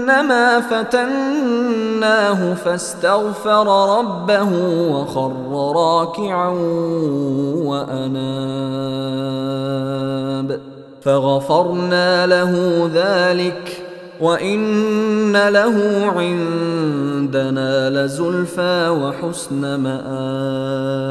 أنما فتناه فاستغفر ربه وخر راكعا وأناب. فغفرنا له ذلك وإن له عندنا لزلفى وحسن مآب.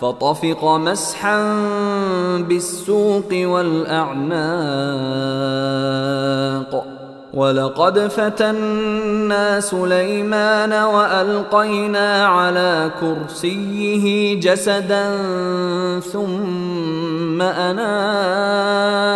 فطفق مسحا بالسوق والأعناق. ولقد فتنا سليمان وألقينا على كرسيه جسدا ثم اناب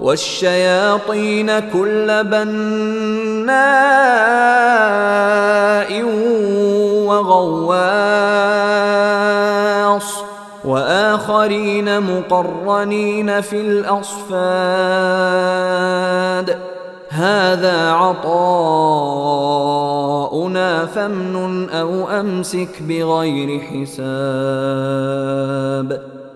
والشياطين كل بناء وغواص. وآخرين مقرنين في الأصفاد. هذا عطاؤنا فامنن أو أمسك بغير حساب.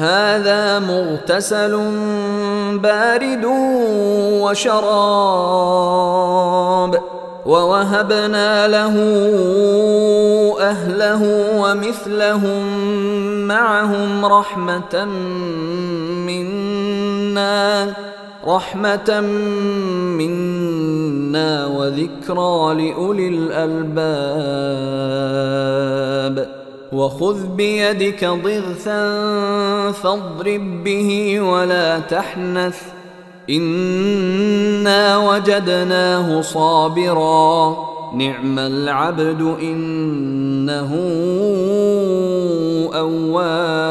هذا مغتسل بارد وشراب ووهبنا له أهله ومثلهم معهم رحمة منا رحمة منا وذكرى لأولي الألباب. وخذ بيدك ضغثا فاضرب به ولا تحنث. إنا وجدناه صابرا. نعم العبد إنه أواب.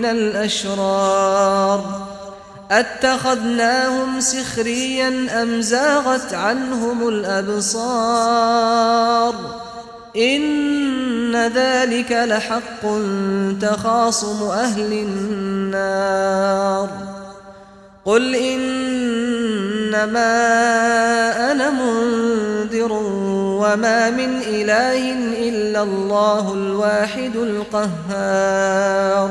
من الأشرار أتخذناهم سخريا أم زاغت عنهم الأبصار إن ذلك لحق تخاصم أهل النار قل إنما أنا منذر وما من إله إلا الله الواحد القهار